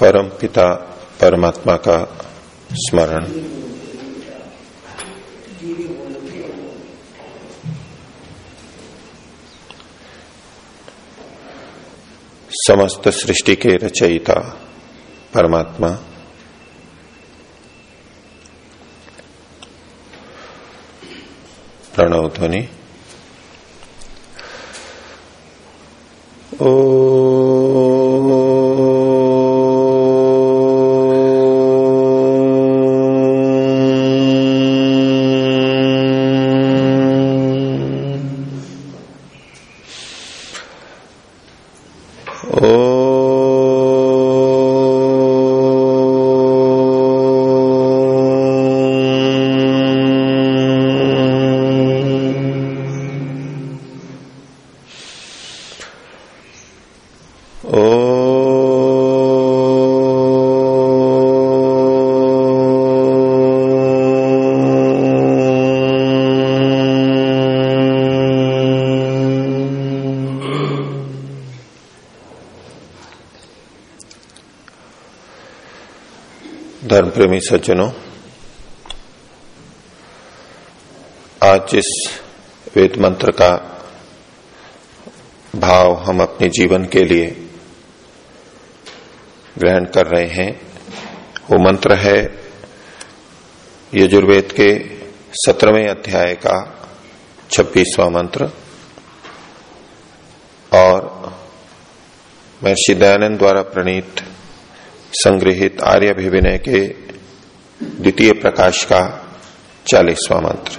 परम पिता परमात्मा का स्मरण। समस्त सृष्टि के रचयिता परमात्मा। प्रणव ध्वनि। धर्म प्रेमी सज्जनों आज जिस वेद मंत्र का भाव हम अपने जीवन के लिए ग्रहण कर रहे हैं। वो मंत्र है यजुर्वेद के सत्रहवें अध्याय का छब्बीसवां मंत्र। और महर्षि दयानंद द्वारा प्रणीत संग्रहित आर्यभिविनय के द्वितीय प्रकाश का चालीसवां मंत्र।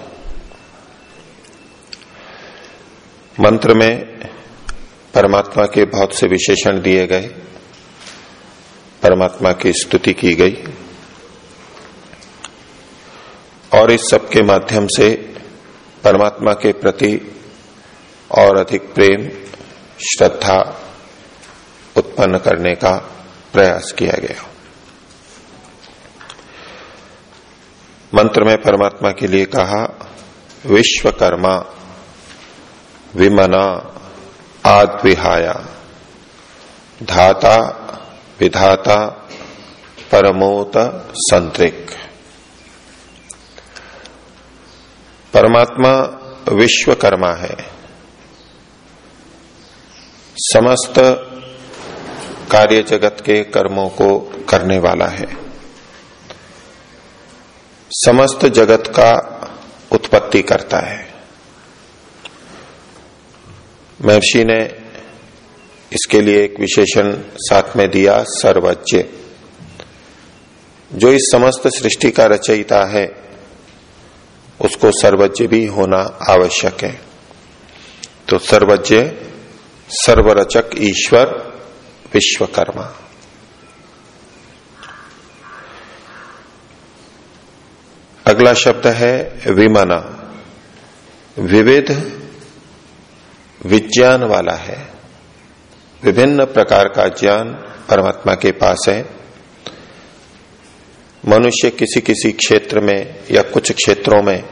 मंत्र में परमात्मा के बहुत से विशेषण दिए गए। परमात्मा की स्तुति की गई और इस सब के माध्यम से परमात्मा के प्रति और अधिक प्रेम, श्रद्धा उत्पन्न करने का प्रयास किया गया। मंत्र में परमात्मा के लिए कहा, विश्वकर्मा विमना आद्विहाया, धाता विधाता परमोत संतरिक। परमात्मा विश्वकर्मा है। समस्त कार्य जगत के कर्मों को करने वाला है। समस्त जगत का उत्पत्ति करता है। महर्षि ने इसके लिए एक विशेषण साथ में दिया सर्वज्ञ जो इस समस्त सृष्टि का रचयिता है, उसको सर्वज्ञ भी होना आवश्यक है। तो सर्वज्ञ सर्वरचक ईश्वर, विश्वकर्मा। अगला शब्द है विमना। विविध, विज्ञान वाला है। विभिन्न प्रकार का ज्ञान परमात्मा के पास है। मनुष्य किसी किसी क्षेत्र में या कुछ क्षेत्रों में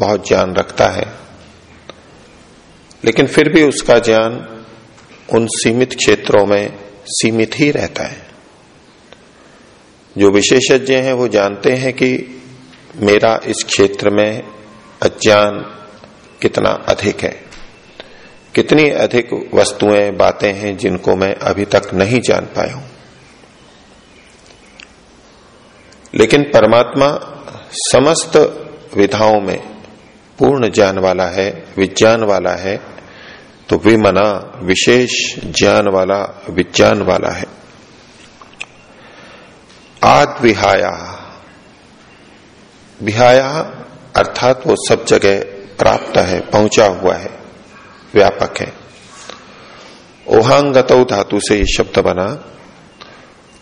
बहुत ज्ञान रखता है। लेकिन फिर भी उसका ज्ञान उन सीमित क्षेत्रों में सीमित ही रहता है। जो विशेषज्ञ हैं, वो जानते हैं कि मेरा इस क्षेत्र में अज्ञान कितना अधिक है। कितनी अधिक वस्तुएँ, बातें हैं जिनको मैं अभी तक नहीं जान पाया हूँ। लेकिन परमात्मा समस्त विधाओं में पूर्ण ज्ञान वाला है, विज्ञान वाला है तो विमना विशेष ज्ञान वाला, विज्ञान वाला है। आद विहाया। विहाया अर्थात वो सब जगह प्राप्त है, पहुँचा हुआ है। व्यापक है। ओहांगत धातु से ये शब्द बना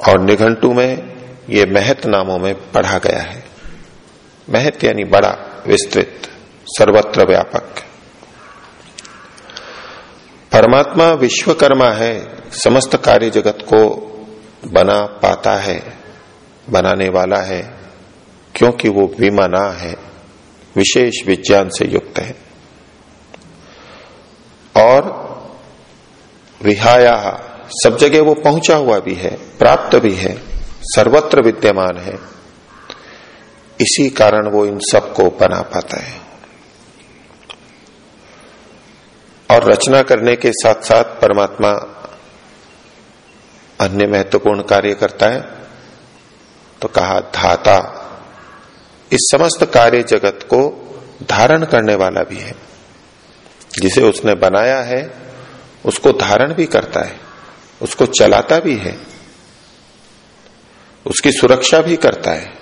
और निघंटू में ये महत नामों में पढ़ा गया है। महत यानी बड़ा, विस्तृत, सर्वत्र व्यापक। परमात्मा विश्वकर्मा है, समस्त कार्य जगत को बना पाता है, बनाने वाला है, क्योंकि वो विमाना है, विशेष विज्ञान से युक्त है। और विहाया, सब जगह वो पहुँचा हुआ भी है, प्राप्त भी है, सर्वत्र विद्यमान है। इसी कारण वो इन सबको बना पाता है। और रचना करने के साथ साथ परमात्मा अन्य महत्वपूर्ण कार्य करता है। तो कहा, धाता, इस समस्त कार्य जगत को धारण करने वाला भी है। जिसे उसने बनाया है, उसको धारण भी करता है, उसको चलाता भी है, उसकी सुरक्षा भी करता है।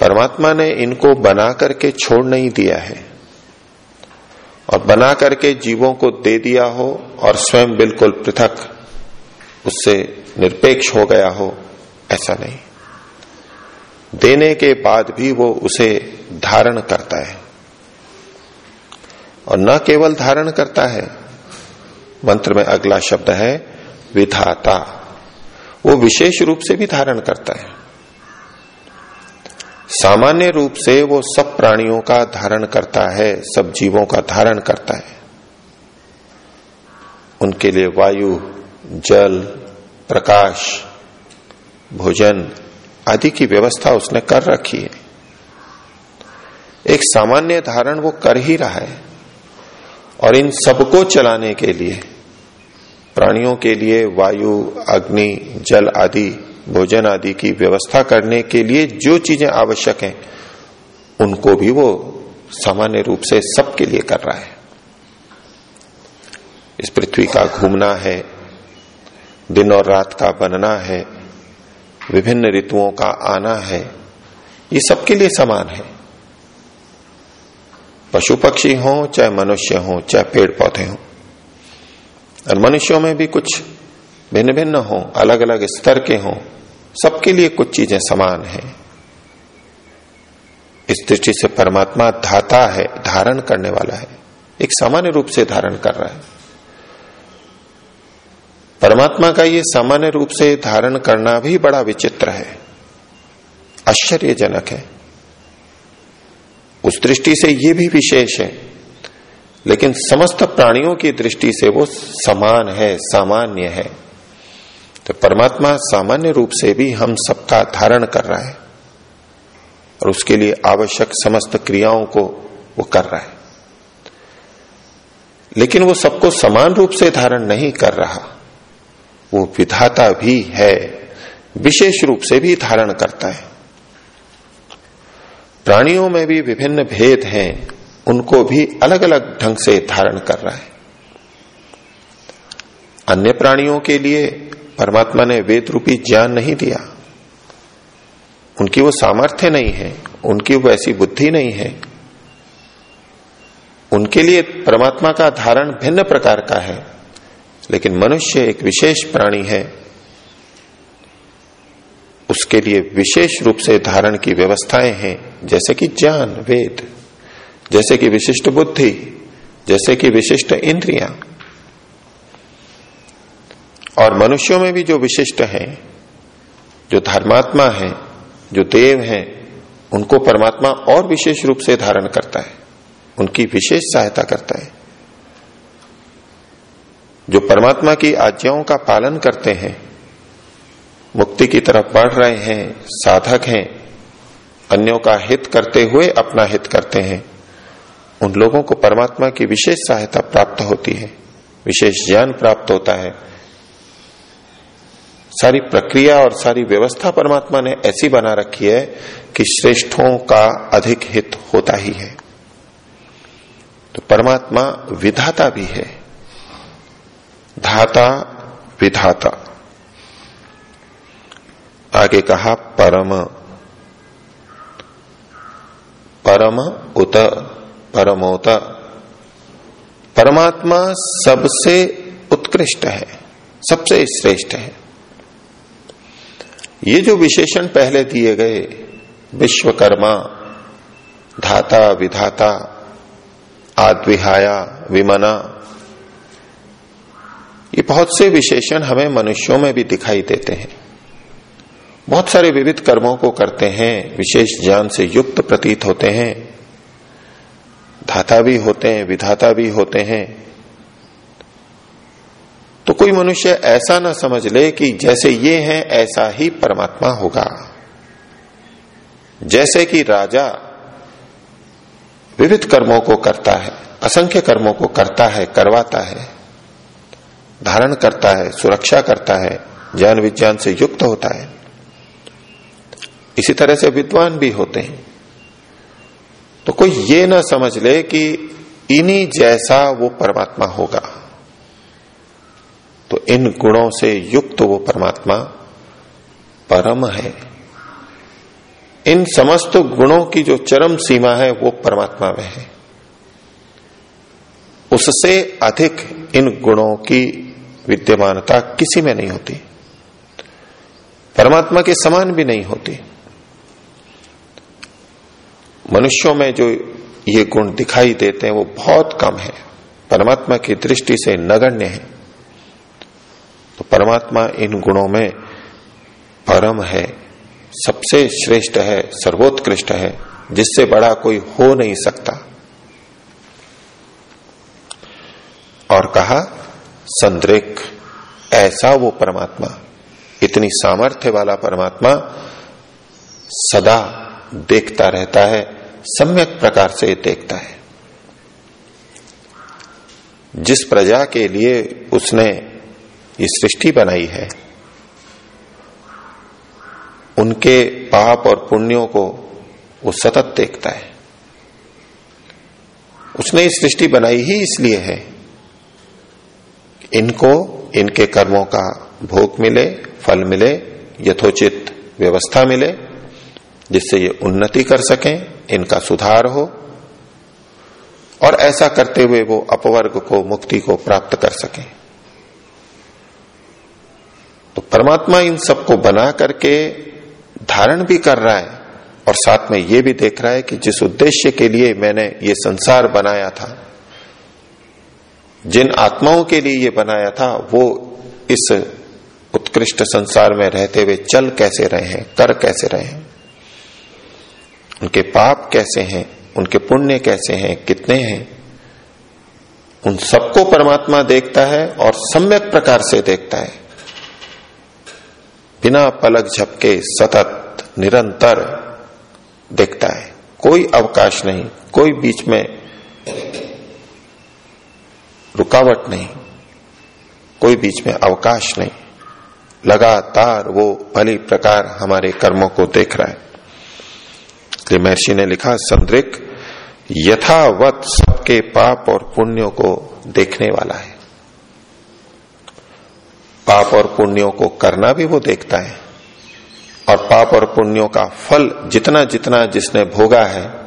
परमात्मा ने इनको बना करके छोड़ नहीं दिया है। और बना करके जीवों को दे दिया हो और स्वयं बिल्कुल पृथक, उससे निरपेक्ष हो गया हो, ऐसा नहीं। देने के बाद भी वो उसे धारण करता है। और न केवल धारण करता है। मंत्र में अगला शब्द है विधाता। वो विशेष रूप से भी धारण करता है। सामान्य रूप से वो सब प्राणियों का धारण करता है, सब जीवों का धारण करता है। उनके लिए वायु, जल, प्रकाश, भोजन आदि की व्यवस्था उसने कर रखी है। एक सामान्य धारण वो कर ही रहा है। और इन सबको चलाने के लिए, प्राणियों के लिए, वायु, अग्नि, जल आदि, भोजन आदि की व्यवस्था करने के लिए जो चीज़ें आवश्यक हैं, उनको भी वो सामान्य रूप से सबके लिए कर रहा है। इस पृथ्वी का घूमना है, दिन और रात का बनना है, विभिन्न ऋतुओं का आना है, ये सबके लिए समान है। पशु पक्षी हो, चाहे मनुष्य हो, चाहे पेड़ पौधे हो। और मनुष्यों में भी कुछ भिन्न भिन्न हो अलग अलग स्तर के हों, सबके लिए कुछ चीज़ें समान है। इस दृष्टि से परमात्मा धाता है, धारण करने वाला है। एक सामान्य रूप से धारण कर रहा है। परमात्मा का ये सामान्य रूप से धारण करना भी बड़ा विचित्र है, आश्चर्यजनक है। उस दृष्टि से ये भी विशेष है। लेकिन समस्त प्राणियों की दृष्टि से वो समान है, सामान्य है। तो परमात्मा सामान्य रूप से भी हम सबका धारण कर रहा है और उसके लिए आवश्यक समस्त क्रियाओं को वो कर रहा है। लेकिन वो सबको समान रूप से धारण नहीं कर रहा। वो विधाता भी है, विशेष रूप से भी धारण करता है। प्राणियों में भी विभिन्न भेद हैं, उनको भी अलग अलग ढंग से धारण कर रहा है। अन्य प्राणियों के लिए परमात्मा ने वेद रूपी ज्ञान नहीं दिया। उनकी वो सामर्थ्य नहीं है, उनकी वो ऐसी बुद्धि नहीं है। उनके लिए परमात्मा का धारण भिन्न प्रकार का है, लेकिन मनुष्य एक विशेष प्राणी है। उसके लिए विशेष रूप से धारण की व्यवस्थाएँ हैं, जैसे कि ज्ञान, वेद, जैसे कि विशिष्ट बुद्धि, जैसे कि विशिष्ट इंद्रियाँ। और मनुष्यों में भी जो विशिष्ट हैं, जो धर्मात्मा है, जो देव हैं, उनको परमात्मा और विशेष रूप से धारण करता है, उनकी विशेष सहायता करता है। जो परमात्मा की आज्ञाओं का पालन करते हैं मुक्ति की तरफ़ बढ़ रहे हैं, साधक हैं, अन्यों का हित करते हुए अपना हित करते हैं। उन लोगों को परमात्मा की विशेष सहायता प्राप्त होती है, विशेष ज्ञान प्राप्त होता है। सारी प्रक्रिया और सारी व्यवस्था परमात्मा ने ऐसी बना रखी है कि श्रेष्ठों का अधिक हित होता ही है। तो परमात्मा विधाता भी है। धाता, विधाता। आगे कहा, परम। परम उत, परमोत। परमात्मा सबसे उत्कृष्ट है, सबसे श्रेष्ठ है। ये जो विशेषण पहले दिए गए, विश्वकर्मा, धाता, विधाता, आद्विहाया, विमना, ये बहुत से विशेषण हमें मनुष्यों में भी दिखाई देते हैं। बहुत सारे विविध कर्मों को करते हैं, विशेष ज्ञान से युक्त प्रतीत होते हैं। धाता भी होते हैं, विधाता भी होते हैं। तो कोई मनुष्य ऐसा ना समझ ले कि जैसे ये है, ऐसा ही परमात्मा होगा। जैसे कि राजा विविध कर्मों को करता है, असंख्य कर्मों को करता है, करवाता है, धारण करता है, सुरक्षा करता है, ज्ञान विज्ञान से युक्त होता है। इसी तरह से विद्वान भी होते हैं। तो कोई ये ना समझ ले कि इन्हीं जैसा वो परमात्मा होगा। तो इन गुणों से युक्त वो परमात्मा परम है। इन समस्त गुणों की जो चरम सीमा है, वो परमात्मा में है। उससे अधिक इन गुणों की विद्यमानता किसी में नहीं होती। परमात्मा के समान भी नहीं होती। मनुष्यों में जो ये गुण दिखाई देते हैं, वो बहुत कम है। परमात्मा की दृष्टि से नगण्य है। तो परमात्मा इन गुणों में परम है, सबसे श्रेष्ठ है, सर्वोत्कृष्ट है, जिससे बड़ा कोई हो नहीं सकता। और कहा, संद्रिक, ऐसा वो परमात्मा, इतनी सामर्थ्य वाला परमात्मा सदा देखता रहता है सम्यक प्रकार से देखता है। जिस प्रजा के लिए उसने ये सृष्टि बनाई है, उनके पाप और पुण्यों को वो सतत देखता है। उसने ये सृष्टि बनाई ही इसलिए है, इनको, इनके कर्मों का भोग मिले, फल मिले, यथोचित व्यवस्था मिले जिससे ये उन्नति कर सकें, इनका सुधार हो। और ऐसा करते हुए वो अपवर्ग को, मुक्ति को प्राप्त कर सकें। तो परमात्मा इन सबको बना करके धारण भी कर रहा है और साथ में ये भी देख रहा है कि जिस उद्देश्य के लिए मैंने ये संसार बनाया था, जिन आत्माओं के लिए ये बनाया था, वो इस उत्कृष्ट संसार में रहते हुए चल कैसे रहे हैं, कर कैसे रहे हैं। उनके पाप कैसे हैं, उनके पुण्य कैसे हैं, कितने हैं, उन सबको परमात्मा देखता है और सम्यक प्रकार से देखता है। बिना पलक झपके सतत, निरंतर देखता है। कोई अवकाश नहीं, कोई बीच में रुकावट नहीं, कोई बीच में अवकाश नहीं। लगातार वो भली प्रकार हमारे कर्मों को देख रहा है। इसलिए महर्षि ने लिखा संद्रिक यथावत सबके पाप और पुण्यों को देखने वाला है। पाप और पुण्यों को करना भी वो देखता है और पाप और पुण्यों का फल जितना जितना जिसने भोगा है,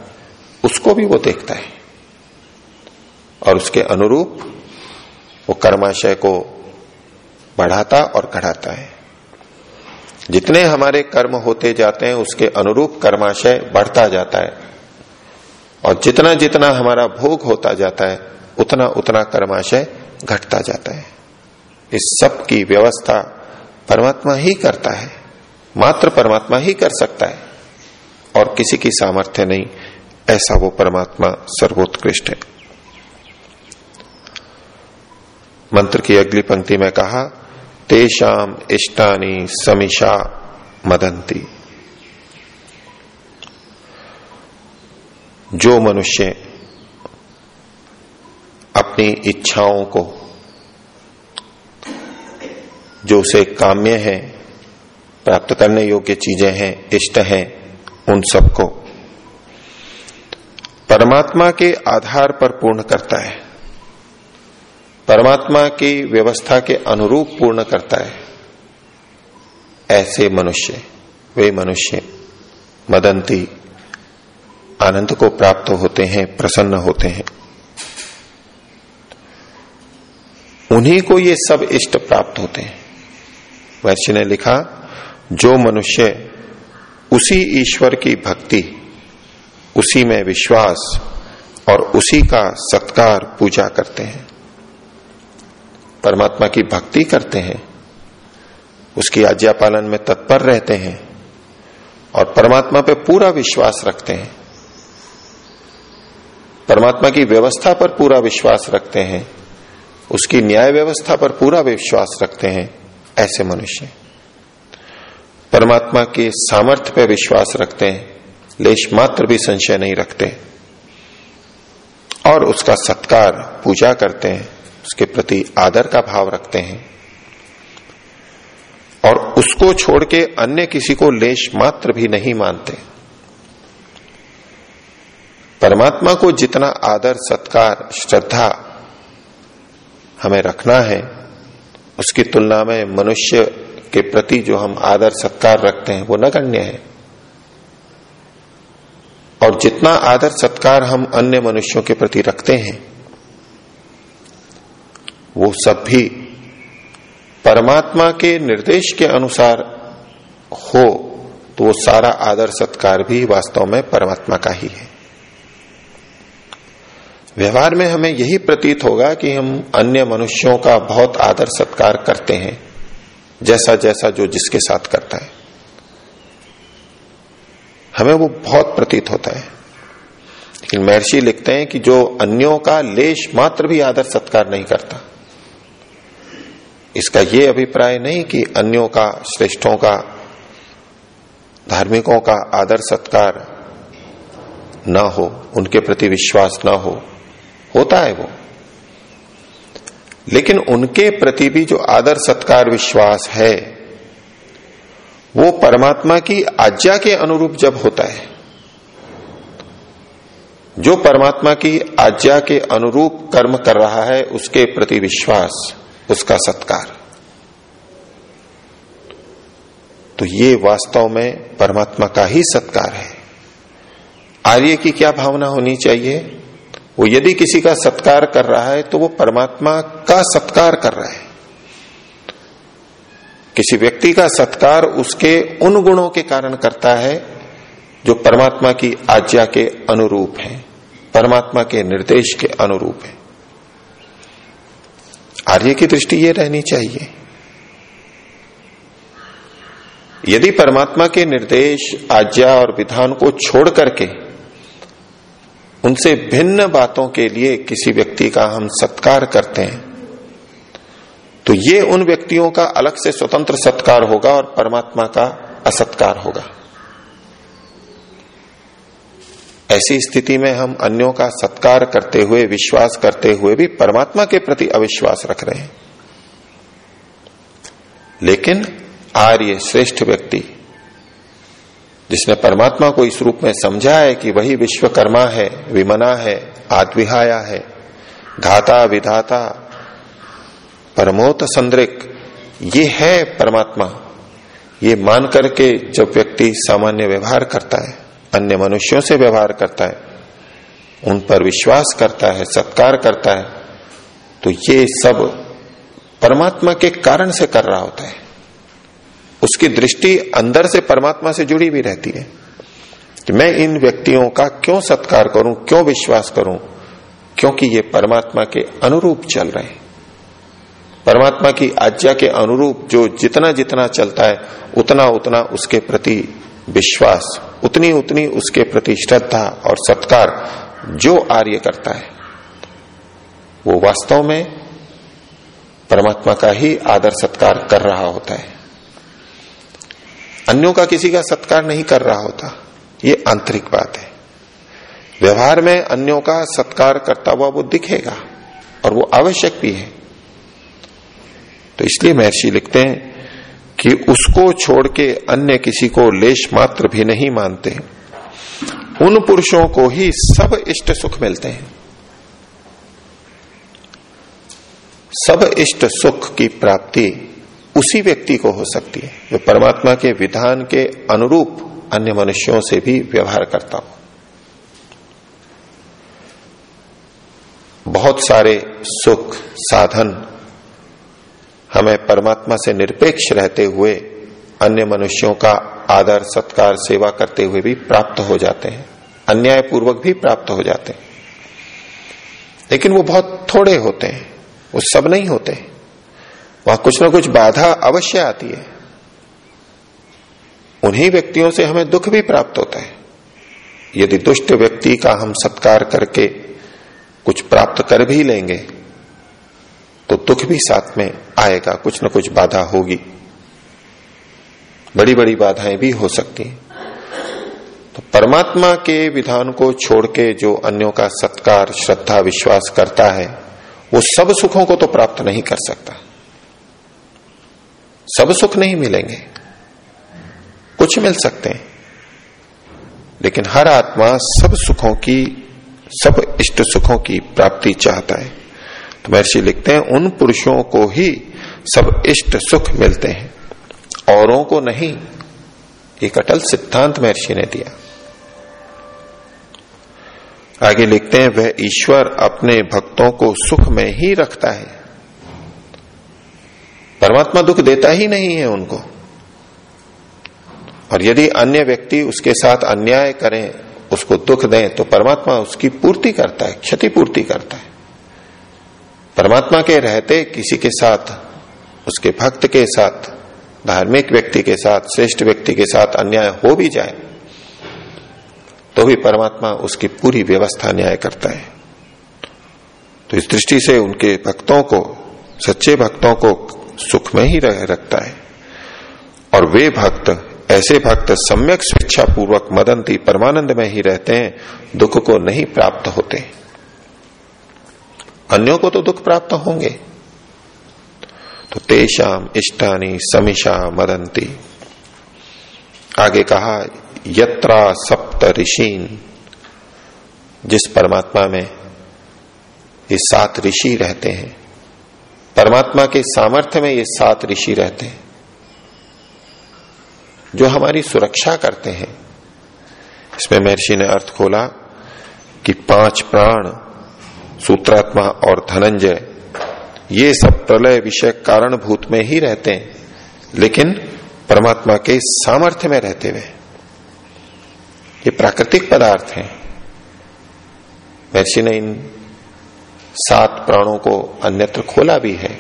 उसको भी वो देखता है। और उसके अनुरूप वो कर्माशय को बढ़ाता और घटाता है। जितने हमारे कर्म होते जाते हैं, उसके अनुरूप कर्माशय बढ़ता जाता है। और जितना जितना हमारा भोग होता जाता है, उतना उतना कर्माशय घटता जाता है। इस सब की व्यवस्था परमात्मा ही करता है। मात्र परमात्मा ही कर सकता है। और किसी की सामर्थ्य नहीं, ऐसा वो परमात्मा सर्वोत्कृष्ट है। मंत्र की अगली पंक्ति में कहा तेषाम इष्टानी समीशा मदंती जो मनुष्य अपनी इच्छाओं को, जो उसे काम्य है, प्राप्त करने योग्य चीज़ें हैं, इष्ट हैं, उन सबको परमात्मा के आधार पर पूर्ण करता है। परमात्मा की व्यवस्था के अनुरूप पूर्ण करता है। ऐसे मनुष्य, वे मनुष्य मदंती आनंद को प्राप्त होते हैं, प्रसन्न होते हैं। उन्हीं को ये सब इष्ट प्राप्त होते हैं। वैश्य ने लिखा, जो मनुष्य उसी ईश्वर की भक्ति, उसी में विश्वास और उसी का सत्कार पूजा करते हैं। परमात्मा की भक्ति करते हैं, उसकी आज्ञा पालन में तत्पर रहते हैं और परमात्मा पे पूरा विश्वास रखते हैं। परमात्मा की व्यवस्था पर पूरा विश्वास रखते हैं, उसकी न्याय व्यवस्था पर पूरा विश्वास रखते हैं, ऐसे मनुष्य। परमात्मा के सामर्थ्य पर विश्वास रखते हैं, लेश मात्र भी संशय नहीं रखते। और उसका सत्कार पूजा करते हैं। उसके प्रति आदर का भाव रखते हैं और उसको छोड़ के अन्य किसी को लेश मात्र भी नहीं मानते। परमात्मा को जितना आदर, सत्कार, श्रद्धा हमें रखना है, उसकी तुलना में मनुष्य के प्रति जो हम आदर, सत्कार रखते हैं, वो नगण्य है। और जितना आदर, सत्कार हम अन्य मनुष्यों के प्रति रखते हैं वो सब भी परमात्मा के निर्देश के अनुसार हो तो वो सारा आदर सत्कार भी वास्तव में परमात्मा का ही है। व्यवहार में हमें यही प्रतीत होगा कि हम अन्य मनुष्यों का बहुत आदर सत्कार करते हैं, जैसा जैसा जो जिसके साथ करता है। हमें वो बहुत प्रतीत होता है। लेकिन महर्षि लिखते हैं कि जो अन्यों का लेश मात्र भी आदर सत्कार नहीं करता। इसका ये अभिप्राय नहीं कि अन्यों का, श्रेष्ठों का, धार्मिकों का आदर सत्कार ना हो, उनके प्रति विश्वास ना हो, होता है वो। लेकिन उनके प्रति भी जो आदर सत्कार विश्वास है, वो परमात्मा की आज्ञा के अनुरूप जब होता है, जो परमात्मा की आज्ञा के अनुरूप कर्म कर रहा है, उसके प्रति विश्वास उसका सत्कार। तो ये वास्तव में परमात्मा का ही सत्कार है। आर्य की क्या भावना होनी चाहिए? वो यदि किसी का सत्कार कर रहा है तो वो परमात्मा का सत्कार कर रहा है। किसी व्यक्ति का सत्कार उसके उन गुणों के कारण करता है, जो परमात्मा की आज्ञा के अनुरूप है, परमात्मा के निर्देश के अनुरूप है। आर्य की दृष्टि ये रहनी चाहिए। यदि परमात्मा के निर्देश, आज्ञा और विधान को छोड़ करके उनसे भिन्न बातों के लिए किसी व्यक्ति का हम सत्कार करते हैं तो ये उन व्यक्तियों का अलग से स्वतंत्र सत्कार होगा और परमात्मा का असत्कार होगा। ऐसी स्थिति में हम अन्यों का सत्कार करते हुए, विश्वास करते हुए भी परमात्मा के प्रति अविश्वास रख रहे हैं। लेकिन आर्य श्रेष्ठ व्यक्ति, जिसने परमात्मा को इस रूप में समझा है कि वही विश्वकर्मा है, विमना है आत्विहाया है, घाता, विधाता, परमोत संद्रिक, ये है परमात्मा। ये मान करके जब व्यक्ति सामान्य व्यवहार करता है। अन्य मनुष्यों से व्यवहार करता है, उन पर विश्वास करता है, सत्कार करता है तो ये सब परमात्मा के कारण से कर रहा होता है। उसकी दृष्टि अंदर से परमात्मा से जुड़ी भी रहती है कि मैं इन व्यक्तियों का क्यों सत्कार करूँ, क्यों विश्वास करूँ? क्योंकि ये परमात्मा के अनुरूप चल रहे हैं। परमात्मा की आज्ञा के अनुरूप जो जितना जितना चलता है, उतना उतना उसके प्रति विश्वास उतनी उतनी उसके प्रति श्रद्धा और सत्कार जो आर्य करता है, वो वास्तव में परमात्मा का ही आदर सत्कार कर रहा होता है। अन्यों का किसी का सत्कार नहीं कर रहा होता, ये आंतरिक बात है। व्यवहार में अन्यों का सत्कार करता हुआ वो दिखेगा और वो आवश्यक भी है। तो इसलिए महर्षि लिखते हैं कि उसको छोड़ के अन्य किसी को लेश मात्र भी नहीं मानते। उन पुरुषों को ही सब इष्ट सुख मिलते हैं। सब इष्ट सुख की प्राप्ति उसी व्यक्ति को हो सकती है, जो परमात्मा के विधान के अनुरूप अन्य मनुष्यों से भी व्यवहार करता हो। बहुत सारे सुख साधन हमें परमात्मा से निरपेक्ष रहते हुए अन्य मनुष्यों का आदर, सत्कार, सेवा करते हुए भी प्राप्त हो जाते हैं। अन्याय पूर्वक भी प्राप्त हो जाते हैं। लेकिन वो बहुत थोड़े होते हैं। वो सब नहीं होते। वहाँ कुछ ना कुछ बाधा अवश्य आती है। उन्हीं व्यक्तियों से हमें दुख भी प्राप्त होता है। यदि दुष्ट व्यक्ति का हम सत्कार करके कुछ प्राप्त कर भी लेंगे तो दुख भी साथ में आएगा, कुछ न कुछ बाधा होगी। बड़ी बड़ी बाधाएँ भी हो सकती हैं। तो परमात्मा के विधान को छोड़ के जो अन्यों का सत्कार, श्रद्धा, विश्वास करता है, वो सब सुखों को तो प्राप्त नहीं कर सकता। सब सुख नहीं मिलेंगे। कुछ मिल सकते हैं। लेकिन हर आत्मा सब सुखों की, सब इष्ट सुखों की प्राप्ति चाहता है। महर्षि लिखते हैं, उन पुरुषों को ही सब इष्ट सुख मिलते हैं। औरों को नहीं एक अटल सिद्धांत महर्षि ने दिया। आगे लिखते हैं, वह ईश्वर अपने भक्तों को सुख में ही रखता है। परमात्मा दुख देता ही नहीं है उनको। और यदि अन्य व्यक्ति उसके साथ अन्याय करें, उसको दुख दें तो परमात्मा उसकी पूर्ति करता है क्षति पूर्ति करता है। परमात्मा के रहते किसी के साथ, उसके भक्त के साथ, धार्मिक व्यक्ति के साथ, श्रेष्ठ व्यक्ति के साथ अन्याय हो भी जाए तो भी परमात्मा उसकी पूरी व्यवस्था न्याय करता है। तो इस दृष्टि से उनके भक्तों को, सच्चे भक्तों को सुख में ही रखता है। और वे भक्त, ऐसे भक्त सम्यक स्वेच्छा पूर्वक मदंती परमानंद में ही रहते हैं, दुख को नहीं प्राप्त होते। अन्यों को तो दुख प्राप्त होंगे। तो तेषाम इष्टानी समीशा मदंती आगे कहा, यत्रा सप्त ऋषिन, जिस परमात्मा में ये सात ऋषि रहते हैं, परमात्मा के सामर्थ्य में ये सात ऋषि रहते हैं, जो हमारी सुरक्षा करते हैं। इसमें महर्षि ने अर्थ खोला कि पाँच प्राण सूत्रात्मा और धनंजय, ये सब प्रलय विषय कारणभूत में ही रहते हैं, लेकिन परमात्मा के सामर्थ्य में रहते हुए। ये प्राकृतिक पदार्थ हैं। महर्षि ने इन सात प्राणों को अन्यत्र खोला भी है।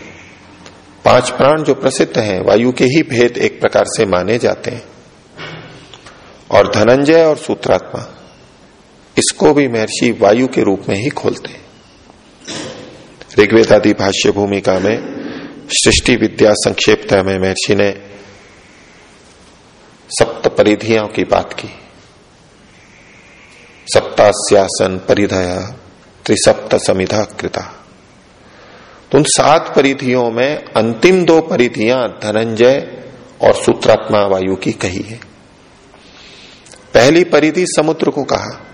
पाँच प्राण जो प्रसिद्ध हैं, वायु के ही भेद एक प्रकार से माने जाते हैं। और धनंजय और सूत्रात्मा, इसको भी महर्षि वायु के रूप में ही खोलते हैं। ऋग्वेद आदि भाष्य भूमिका में, सृष्टि विद्या संक्षेप में महर्षि ने सप्त परिधियों की बात की। सप्तास्यासन परिधय त्रिसप्त समिधा कृता। तो उन सात परिधियों में अंतिम दो परिधियाँ धनंजय और सूत्रात्मा वायु की कही है। पहली परिधि समुद्र को कहा।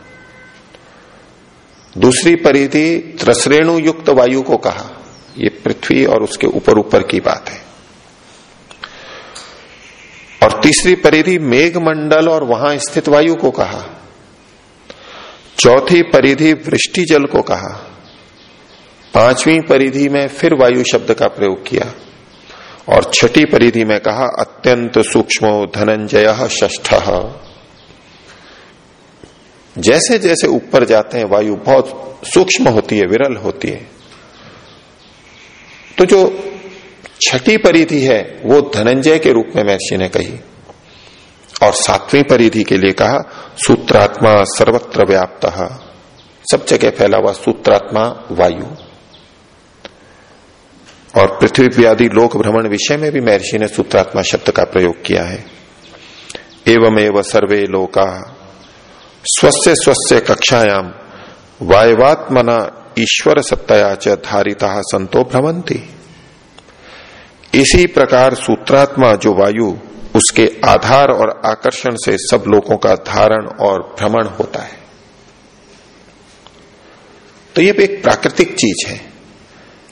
दूसरी परिधि त्रसरेणु युक्त वायु को कहा। ये पृथ्वी और उसके ऊपर ऊपर की बात है। और तीसरी परिधि मेघ मंडल और वहाँ स्थित वायु को कहा। चौथी परिधि वृष्टि जल को कहा। पांचवी परिधि में फिर वायु शब्द का प्रयोग किया। और छठी परिधि में कहा, अत्यंत सूक्ष्म धनंजय ष्ठ जैसे जैसे ऊपर जाते हैं, वायु बहुत सूक्ष्म होती है, विरल होती है। तो जो छठी परिधि है, वो धनंजय के रूप में महर्षि ने कही। और सातवीं परिधि के लिए कहा, सूत्रात्मा सर्वत्र व्याप्त सब जगह फैला हुआ सूत्रात्मा, वायु। और पृथ्वी व्याधि लोक भ्रमण विषय में भी महर्षि ने सूत्रात्मा शब्द का प्रयोग किया है। एवं एवं सर्वे लोका स्वस्य स्वस्य कक्षायाम वायवात्मना ईश्वर सत्तया च धारिता संतो भ्रमंती इसी प्रकार सूत्रात्मा जो वायु, उसके आधार और आकर्षण से सब लोगों का धारण और भ्रमण होता है। तो ये एक प्राकृतिक चीज़ है।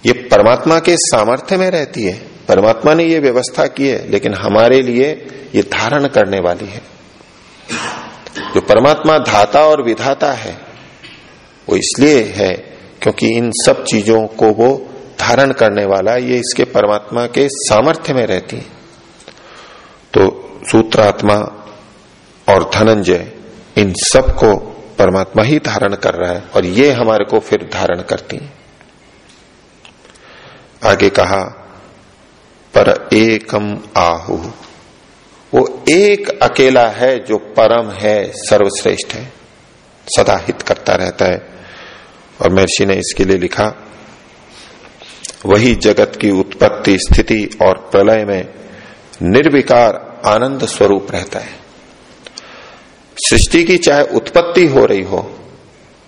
ये परमात्मा के सामर्थ्य में रहती है। परमात्मा ने ये व्यवस्था की है, लेकिन हमारे लिए ये धारण करने वाली है। जो परमात्मा धाता और विधाता है, वो इसलिए है क्योंकि इन सब चीज़ों को वो धारण करने वाला ये इसके परमात्मा के सामर्थ्य में रहती है। तो सूत्रात्मा और धनंजय, इन सबको परमात्मा ही धारण कर रहा है और ये हमारे को फिर धारण करती है। आगे कहा, पर एकम आहु। वो एक अकेला है जो परम है, सर्वश्रेष्ठ है, सदा हित करता रहता है। और महर्षि ने इसके लिए लिखा, वही जगत की उत्पत्ति स्थिति और प्रलय में निर्विकार आनंद स्वरूप रहता है। सृष्टि की चाहे उत्पत्ति हो रही हो,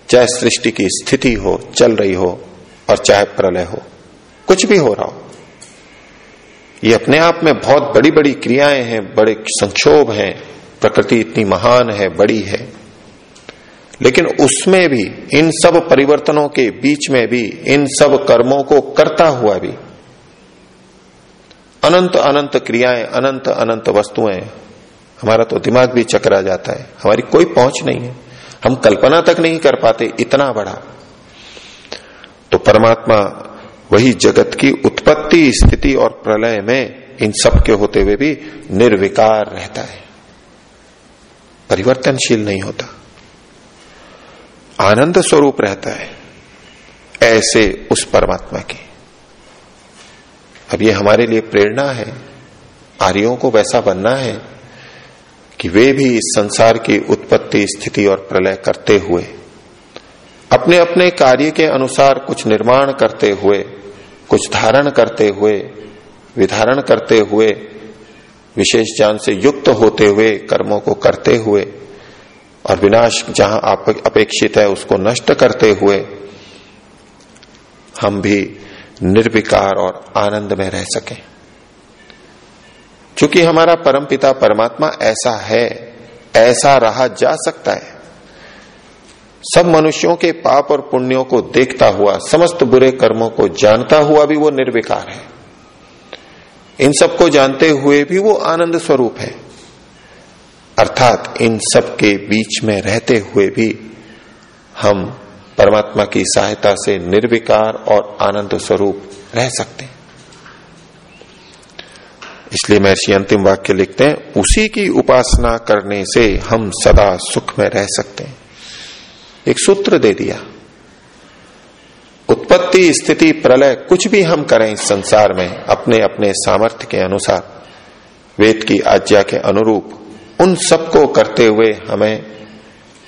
चाहे सृष्टि की स्थिति हो, चल रही हो, और चाहे प्रलय हो, कुछ भी हो रहा हो ये अपने आप में बहुत बड़ी बड़ी क्रियाएँ हैं, बड़े संक्षोभ हैं, प्रकृति इतनी महान है, बड़ी है। लेकिन उसमें भी, इन सब परिवर्तनों के बीच में भी, इन सब कर्मों को करता हुआ भी, अनंत अनंत क्रियाएँ, अनंत अनंत वस्तुएँ, हमारा तो दिमाग भी चकरा जाता है। हमारी कोई पहुँच नहीं है। हम कल्पना तक नहीं कर पाते इतना बड़ा। तो परमात्मा वही जगत की उत्पत्ति, स्थिति और प्रलय में इन सब के होते हुए भी निर्विकार रहता है। परिवर्तनशील नहीं होता। आनंद स्वरूप रहता है, ऐसे उस परमात्मा की। अब ये हमारे लिए प्रेरणा है, आर्यों को वैसा बनना है कि वे भी इस संसार की उत्पत्ति, स्थिति और प्रलय करते हुए अपने अपने कार्य के अनुसार कुछ निर्माण करते हुए कुछ धारण करते हुए, विधारण करते हुए, विशेष ज्ञान से युक्त होते हुए, कर्मों को करते हुए, और विनाश जहाँ अपेक्षित है उसको नष्ट करते हुए, हम भी निर्विकार और आनंद में रह सकें। क्योंकि हमारा परमपिता परमात्मा ऐसा है, ऐसा रहा जा सकता है सब मनुष्यों के पाप और पुण्यों को देखता हुआ, समस्त बुरे कर्मों को जानता हुआ भी वो निर्विकार है। इन सबको जानते हुए भी वो आनंद स्वरूप है। अर्थात इन सब के बीच में रहते हुए भी हम परमात्मा की सहायता से निर्विकार और आनंद स्वरूप रह सकते हैं। इसलिए महर्षि अंतिम वाक्य लिखते हैं, उसी की उपासना करने से हम सदा सुख में रह सकते हैं। एक सूत्र दे दिया। उत्पत्ति, स्थिति, प्रलय कुछ भी हम करें इस संसार में अपने अपने सामर्थ्य के अनुसार, वेद की आज्ञा के अनुरूप, उन सबको करते हुए हमें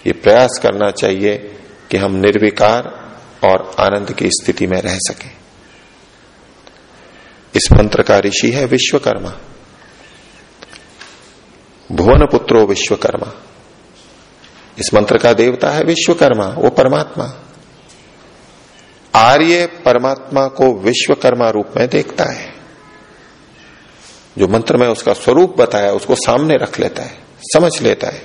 ये प्रयास करना चाहिए कि हम निर्विकार और आनंद की स्थिति में रह सकें। इस मंत्र का ऋषि है विश्वकर्मा। भुवन पुत्रो विश्वकर्मा। इस मंत्र का देवता है विश्वकर्मा, वो परमात्मा। आर्य परमात्मा को विश्वकर्मा रूप में देखता है। जो मंत्र में उसका स्वरूप बताया, उसको सामने रख लेता है, समझ लेता है।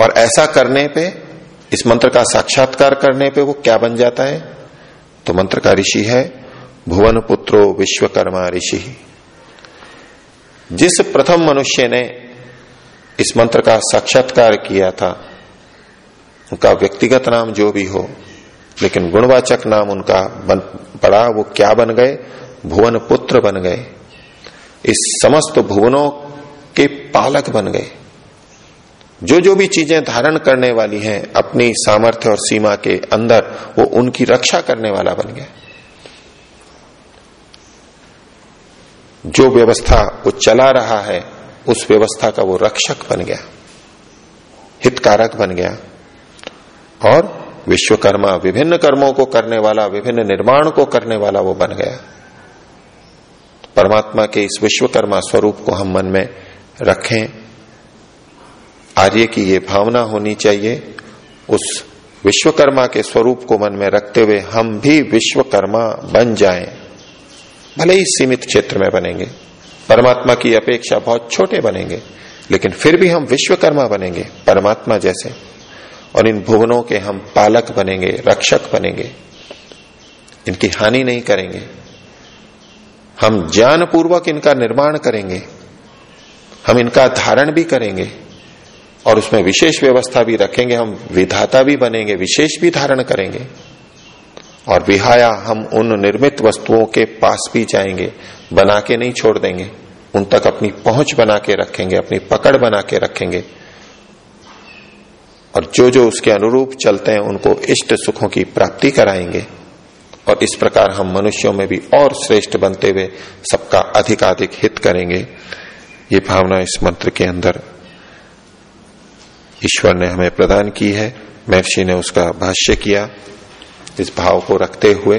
और ऐसा करने पे, इस मंत्र का साक्षात्कार करने पे वो क्या बन जाता है? तो मंत्र का ऋषि है, भुवन पुत्रो विश्वकर्मा ऋषि। जिस प्रथम मनुष्य ने इस मंत्र का साक्षात्कार किया था। उनका व्यक्तिगत नाम जो भी हो, लेकिन गुणवाचक नाम उनका बन, पड़ा, वो क्या बन गए? भुवन पुत्र बन गए। इस समस्त भुवनों के पालक बन गए। जो जो भी चीज़ें धारण करने वाली हैं, अपनी सामर्थ्य और सीमा के अंदर, वो उनकी रक्षा करने वाला बन गया। जो व्यवस्था वो चला रहा है उस व्यवस्था का वो रक्षक बन गया, हितकारक बन गया। और विश्वकर्मा विभिन्न कर्मों को करने वाला, विभिन्न निर्माण को करने वाला वो बन गया। परमात्मा के इस विश्वकर्मा स्वरूप को हम मन में रखें। आर्य की ये भावना होनी चाहिए, उस विश्वकर्मा के स्वरूप को मन में रखते हुए हम भी विश्वकर्मा बन जाएँ। भले ही सीमित क्षेत्र में बनेंगे। परमात्मा की अपेक्षा बहुत छोटे बनेंगे, लेकिन फिर भी हम विश्वकर्मा बनेंगे, परमात्मा जैसे। और इन भुवनों के हम पालक बनेंगे, रक्षक बनेंगे। इनकी हानि नहीं करेंगे। हम ज्ञान पूर्वक इनका निर्माण करेंगे। हम इनका धारण भी करेंगे। और उसमें विशेष व्यवस्था भी रखेंगे। हम विधाता भी बनेंगे, विशेष भी धारण करेंगे। और विहाया, हम उन निर्मित वस्तुओं के पास भी जाएँगे बना के नहीं छोड़ देंगे। उन तक अपनी पहुँच बना के रखेंगे, अपनी पकड़ बना के रखेंगे। और जो जो उसके अनुरूप चलते हैं, उनको इष्ट सुखों की प्राप्ति कराएँगे। और इस प्रकार हम मनुष्यों में भी और श्रेष्ठ बनते हुए सबका अधिकाधिक हित करेंगे। ये भावना इस मंत्र के अंदर ईश्वर ने हमें प्रदान की है। महर्षि ने उसका भाष्य किया। इस भाव को रखते हुए।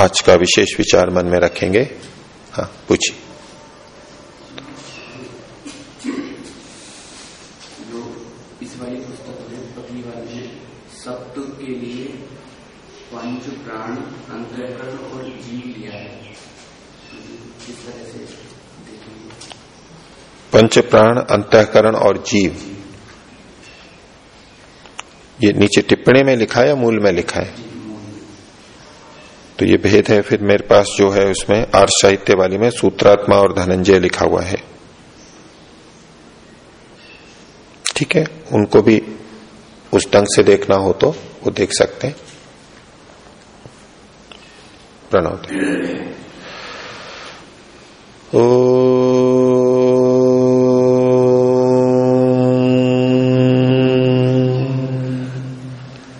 आज का विशेष विचार मन में रखेंगे। हाँ पूछिए। पंच प्राण अंतकरण और जीव लिया है। तरह से पंच प्राण अंतकरण और जीव। ये नीचे टिप्पणी में लिखा है या मूल में लिखा है? तो ये भेद है, फिर मेरे पास जो है उसमें आर्ष साहित्य वाली में सूत्रात्मा और धनंजय लिखा हुआ है। ठीक है, उनको भी उस ढंग से देखना हो तो वो देख सकते हैं। प्रणव ओ